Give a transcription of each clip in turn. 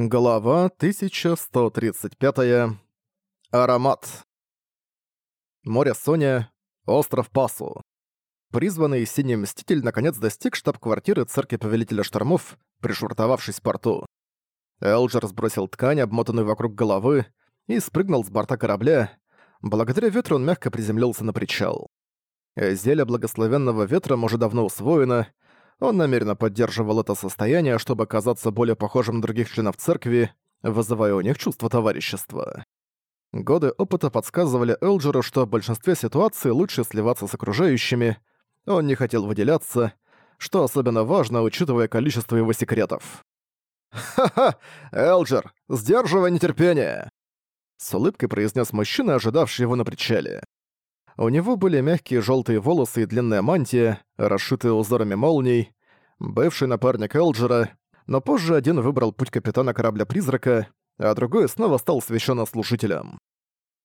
Глава 1135. Аромат. Море Соня. Остров Пасу. Призванный Синий Мститель наконец достиг штаб-квартиры церкви Повелителя Штормов, пришвартовавшись в порту. Элджер сбросил ткань, обмотанную вокруг головы, и спрыгнул с борта корабля. Благодаря ветру он мягко приземлился на причал. Зелье благословенного ветра уже давно усвоено — он намеренно поддерживал это состояние, чтобы казаться более похожим на других членов церкви, вызывая у них чувство товарищества. Годы опыта подсказывали Элджеру, что в большинстве ситуаций лучше сливаться с окружающими, он не хотел выделяться, что особенно важно, учитывая количество его секретов. «Ха-ха! Элджер, сдерживай нетерпение!» С улыбкой произнес мужчина, ожидавший его на причале. У него были мягкие желтые волосы и длинная мантия, расшитая узорами молний. Бывший напарник Элджера, но позже один выбрал путь капитана корабля-призрака, а другой снова стал священнослужителем.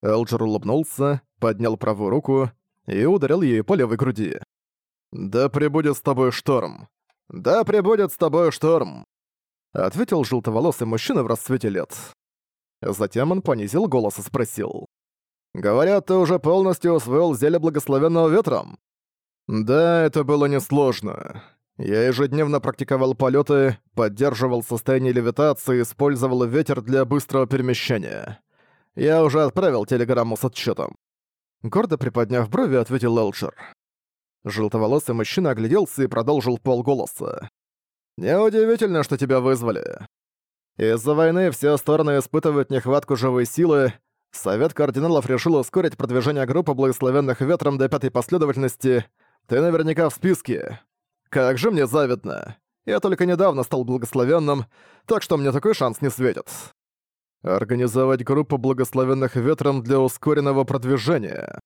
Элджер улыбнулся, поднял правую руку и ударил ей по левой груди. «Да прибудет с тобой шторм! Да прибудет с тобой шторм!» Ответил желтоволосый мужчина в расцвете лет. Затем он понизил голос и спросил. Говорят, ты уже полностью усвоил зелье благословенного ветром. Да, это было несложно. Я ежедневно практиковал полеты, поддерживал состояние левитации, использовал ветер для быстрого перемещения. Я уже отправил телеграмму с отчетом. Гордо приподняв брови, ответил Элджер. Желтоволосый мужчина огляделся и продолжил полголоса. «Неудивительно, что тебя вызвали. Из-за войны все стороны испытывают нехватку живой силы, Совет кардиналов решил ускорить продвижение группы благословенных ветром до пятой последовательности. Ты наверняка в списке. Как же мне завидно. Я только недавно стал благословенным, так что мне такой шанс не светит. Организовать группу благословенных ветром для ускоренного продвижения.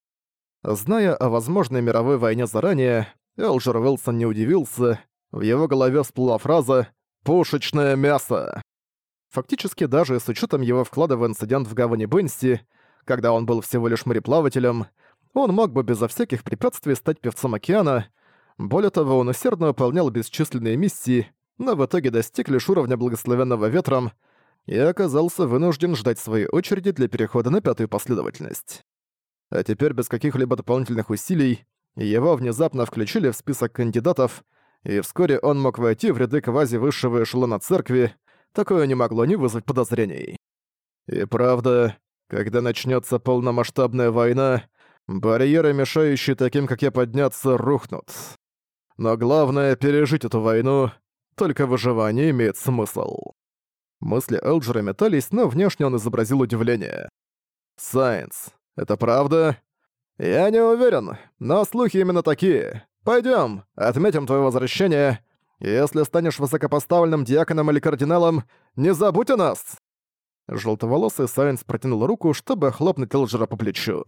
Зная о возможной мировой войне заранее, Элджер Уилсон не удивился. В его голове всплыла фраза «пушечное мясо». Фактически даже с учётом его вклада в инцидент в гавани Бенси, когда он был всего лишь мореплавателем, он мог бы безо всяких препятствий стать певцом океана, более того, он усердно выполнял бесчисленные миссии, но в итоге достиг лишь уровня благословенного ветром и оказался вынужден ждать своей очереди для перехода на пятую последовательность. А теперь без каких-либо дополнительных усилий его внезапно включили в список кандидатов, и вскоре он мог войти в ряды квази-высшего эшелона церкви, такое не могло не вызвать подозрений. И правда, когда начнется полномасштабная война, барьеры, мешающие таким, как я, подняться, рухнут. Но главное — пережить эту войну, только выживание имеет смысл. Мысли Элджера метались, но внешне он изобразил удивление. «Сайенс, это правда?» «Я не уверен, но слухи именно такие. Пойдем, отметим твое возвращение, если станешь высокопоставленным диаконом или кардиналом, не забудь о нас!» Желтоволосый Сайенс протянул руку, чтобы хлопнуть Элджера по плечу.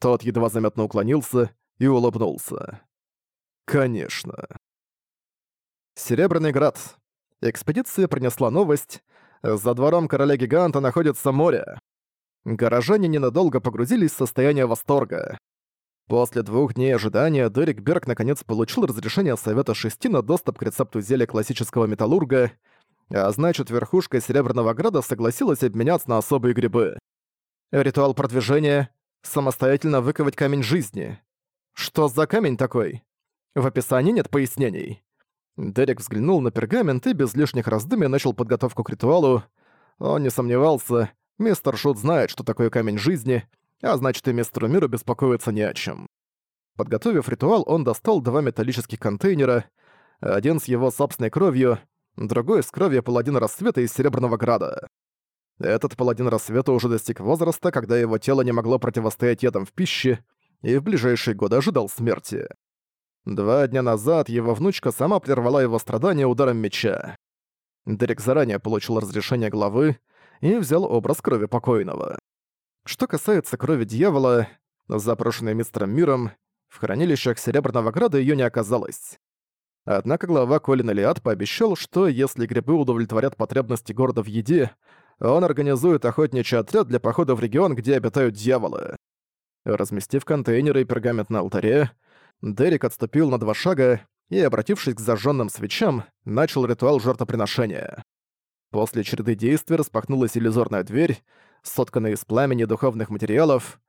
Тот едва заметно уклонился и улыбнулся. «Конечно». Серебряный град. Экспедиция принесла новость. За двором короля-гиганта находится море. Горожане ненадолго погрузились в состояние восторга. После двух дней ожидания Дерек Берг наконец получил разрешение Совета Шести на доступ к рецепту зелья классического металлурга, а значит, верхушка Серебряного Града согласилась обменяться на особые грибы. Ритуал продвижения — самостоятельно выковать камень жизни. Что за камень такой? В описании нет пояснений. Дерек взглянул на пергамент и без лишних раздумий начал подготовку к ритуалу. Он не сомневался, мистер Шут знает, что такое камень жизни — а значит и мистеру Миру беспокоиться не о чем. Подготовив ритуал, он достал два металлических контейнера, один с его собственной кровью, другой с кровью паладина рассвета из Серебряного Града. Этот паладин рассвета уже достиг возраста, когда его тело не могло противостоять ядам в пище, и в ближайшие годы ожидал смерти. Два дня назад его внучка сама прервала его страдания ударом меча. Дерек заранее получил разрешение главы и взял образ крови покойного. Что касается крови дьявола, запрошенной мистером Миром, в хранилищах Серебряного Града её не оказалось. Однако глава Колин Элиад пообещал, что если грибы удовлетворят потребности города в еде, он организует охотничий отряд для похода в регион, где обитают дьяволы. Разместив контейнеры и пергамент на алтаре, Дерек отступил на два шага и, обратившись к зажженным свечам, начал ритуал жертвоприношения. После череды действий распахнулась иллюзорная дверь, сотканные из пламени духовных материалов.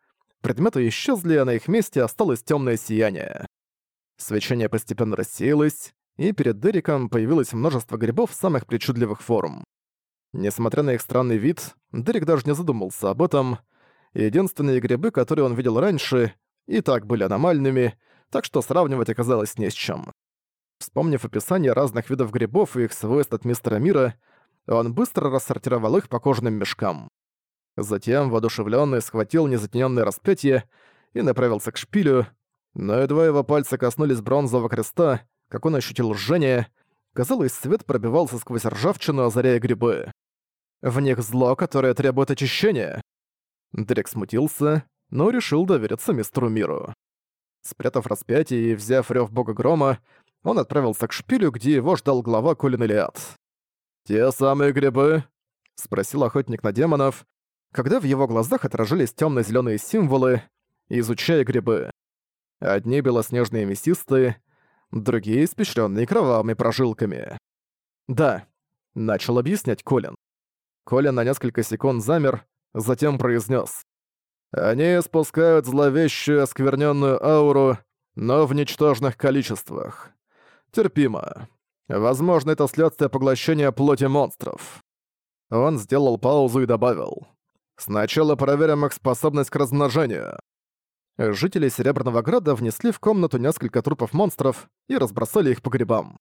Предметы исчезли, а на их месте осталось темное сияние. Свечение постепенно рассеялось, и перед Дериком появилось множество грибов самых причудливых форм. Несмотря на их странный вид, Дерек даже не задумался об этом. Единственные грибы, которые он видел раньше, и так были аномальными, так что сравнивать оказалось не с чем. Вспомнив описание разных видов грибов и их свойств от мистера мира, он быстро рассортировал их по кожаным мешкам. Затем, воодушевленный, схватил незатененное распятие и направился к шпилю, но едва его пальцы коснулись бронзового креста, как он ощутил жжение, казалось, свет пробивался сквозь ржавчину, озаряя грибы. В них зло, которое требует очищения. Дрек смутился, но решил довериться мистеру Миру. Спрятав распятие и взяв рев бога грома, он отправился к шпилю, где его ждал глава Кулин «Те самые грибы?» — спросил охотник на демонов, когда в его глазах отражались темно-зеленые символы, изучая грибы. Одни белоснежные мясистые, другие испещренные кровавыми прожилками. Да, начал объяснять Колин. Колин на несколько секунд замер, затем произнес: Они спускают зловещую оскверненную ауру, но в ничтожных количествах. Терпимо. Возможно, это следствие поглощения плоти монстров. Он сделал паузу и добавил. Сначала проверим их способность к размножению. Жители Серебряного Града внесли в комнату несколько трупов монстров и разбросали их по грибам.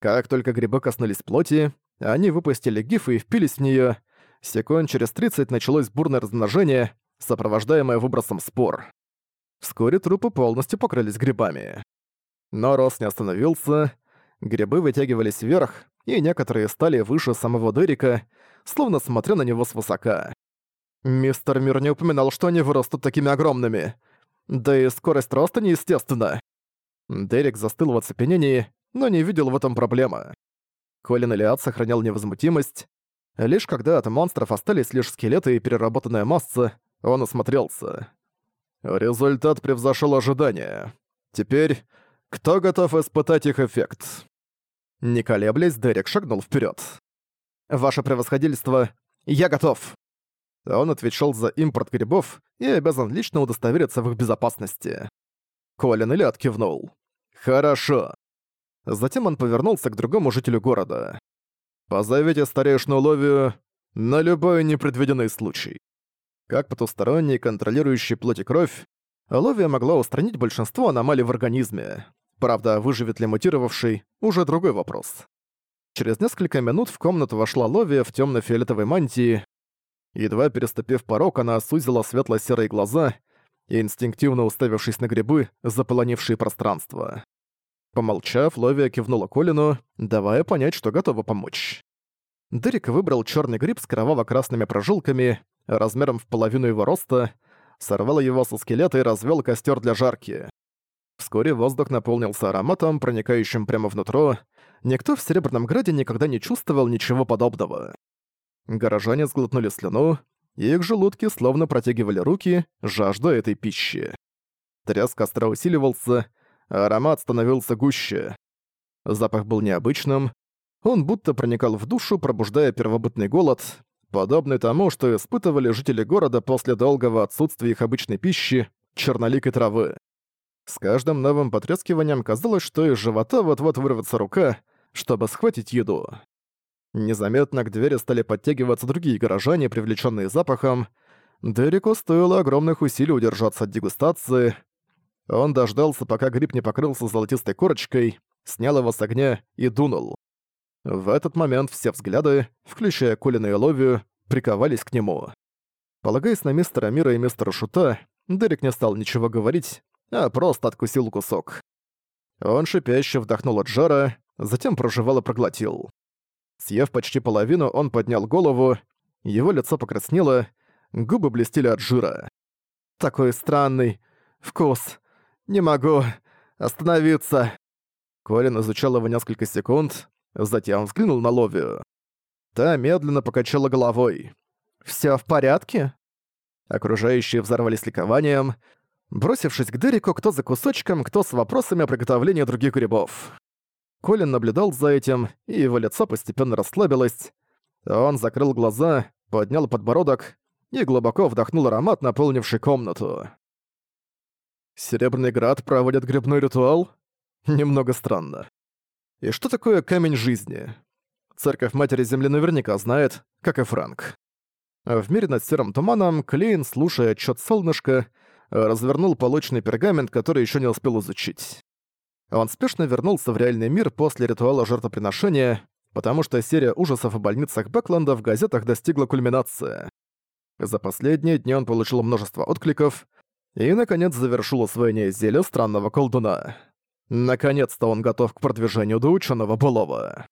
Как только грибы коснулись плоти, они выпустили гифы и впились в неё. Секунд через 30 началось бурное размножение, сопровождаемое выбросом спор. Вскоре трупы полностью покрылись грибами. Но рост не остановился, грибы вытягивались вверх, и некоторые стали выше самого Дерека, словно смотря на него свысока. Мистер Мир не упоминал, что они вырастут такими огромными. Да и скорость роста неестественна. Дерек застыл в оцепенении, но не видел в этом проблемы. Колин Элиад сохранял невозмутимость. Лишь когда от монстров остались лишь скелеты и переработанная масса, он осмотрелся. Результат превзошел ожидания. Теперь, кто готов испытать их эффект? Не колеблясь, Дерек шагнул вперед. «Ваше превосходительство, я готов!» А он отвечал за импорт грибов и обязан лично удостовериться в их безопасности. Колин Элиот кивнул. «Хорошо». Затем он повернулся к другому жителю города. «Позовите старейшину Ловию на любой непредвиденный случай». Как потусторонний, контролирующий плоть и кровь, Ловия могла устранить большинство аномалий в организме. Правда, выживет ли мутировавший – уже другой вопрос. Через несколько минут в комнату вошла Ловия в темно фиолетовой мантии, Едва переступив порог, она осузила светло-серые глаза и, инстинктивно уставившись на грибы, заполонившие пространство. Помолчав, Ловия кивнула Колину, давая понять, что готова помочь. Дерек выбрал черный гриб с кроваво-красными прожилками, размером в половину его роста, сорвал его со скелета и развел костер для жарки. Вскоре воздух наполнился ароматом, проникающим прямо внутрь. Никто в Серебряном Граде никогда не чувствовал ничего подобного. Горожане сглотнули слюну, и их желудки словно протягивали руки, жажда этой пищи. Тряс костра усиливался, а аромат становился гуще. Запах был необычным, он будто проникал в душу, пробуждая первобытный голод, подобный тому, что испытывали жители города после долгого отсутствия их обычной пищи, черноликой травы. С каждым новым потрескиванием казалось, что из живота вот-вот вырвется рука, чтобы схватить еду. Незаметно к двери стали подтягиваться другие горожане, привлеченные запахом. Дереку стоило огромных усилий удержаться от дегустации. Он дождался, пока гриб не покрылся золотистой корочкой, снял его с огня и дунул. В этот момент все взгляды, включая Колина и Ловию, приковались к нему. Полагаясь на мистера Мира и мистера Шута, Дерек не стал ничего говорить, а просто откусил кусок. Он шипяще вдохнул от жара, затем прожевал и проглотил. Съев почти половину, он поднял голову, его лицо покраснело, губы блестели от жира. «Такой странный вкус. Не могу остановиться». Колин изучал его несколько секунд, затем взглянул на Ловию. Та медленно покачала головой. «Всё в порядке?» Окружающие взорвались ликованием, бросившись к Дереку кто за кусочком, кто с вопросами о приготовлении других грибов. Колин наблюдал за этим, и его лицо постепенно расслабилось. Он закрыл глаза, поднял подбородок и глубоко вдохнул аромат, наполнивший комнату. Серебряный град проводит грибной ритуал? Немного странно. И что такое камень жизни? Церковь Матери Земли наверняка знает, как и Франк. В мире над серым туманом Клейн, слушая отчет солнышка, развернул полочный пергамент, который еще не успел изучить. Он спешно вернулся в реальный мир после ритуала жертвоприношения, потому что серия ужасов о больницах Бэкленда в газетах достигла кульминации. За последние дни он получил множество откликов и, наконец, завершил освоение зелья странного колдуна. Наконец-то он готов к продвижению до ученого былого.